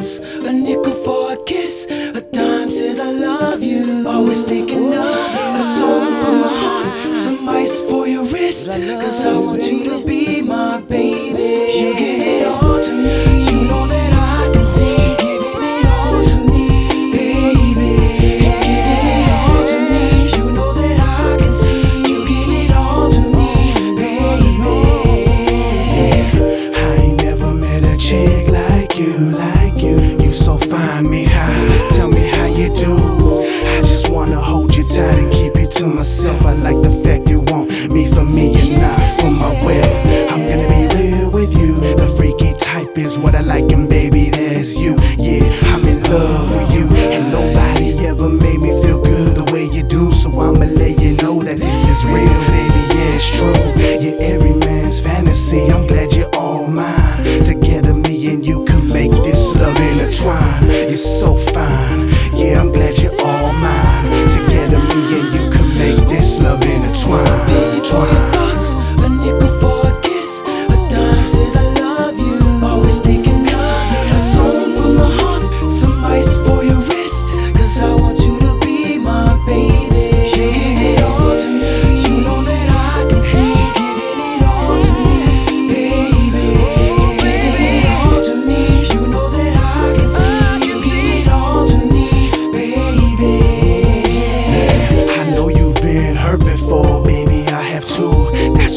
a nickel for a kiss, a dime says I love you. Always thinking of a song from my heart, some ice for your wrist, cause I want you to be. try to keep it to myself. I like the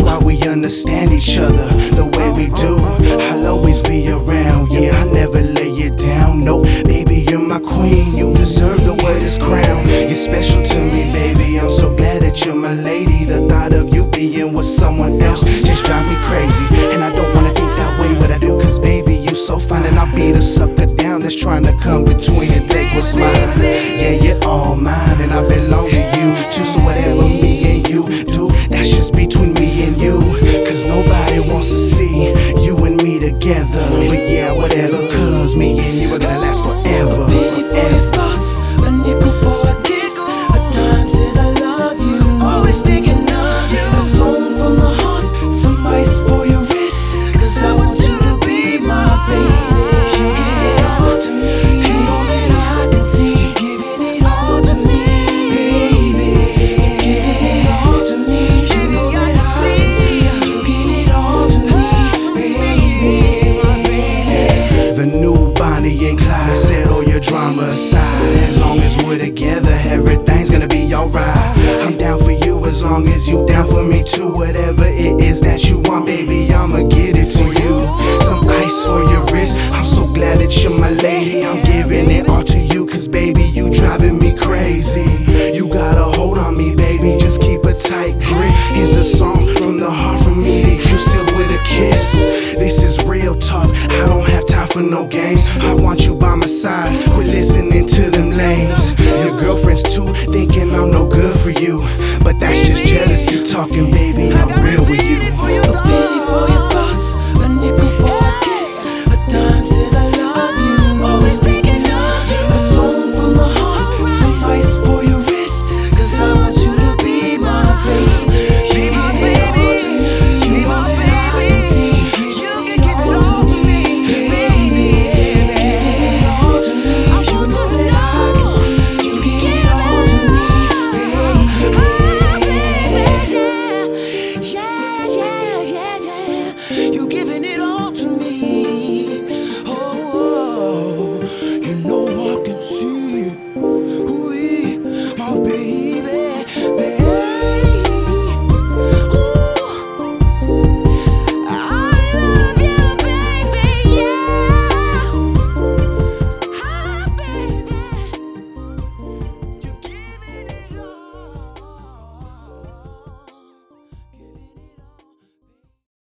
why we understand each other the way we do. I'll always be around, yeah, I never lay it down. No, baby, you're my queen, you deserve the whitest crown. You're special to me, baby, I'm so glad that you're my lady. The thought of you being with someone else just drives me crazy. drama aside. As long as we're together, everything's gonna be alright. I'm down for you as long as you down for me too. Whatever it is that you want, baby, I'ma get it to you. Some ice for your wrist. I'm so glad that you're my lady. I'm giving it all to you, cause baby, you driving me crazy. You got a hold on me, baby, just keep a tight grip. Here's a song from the heart from me to you, sealed with a kiss. This is real talk, I don't have time for no games. I want you by homicide. We're listening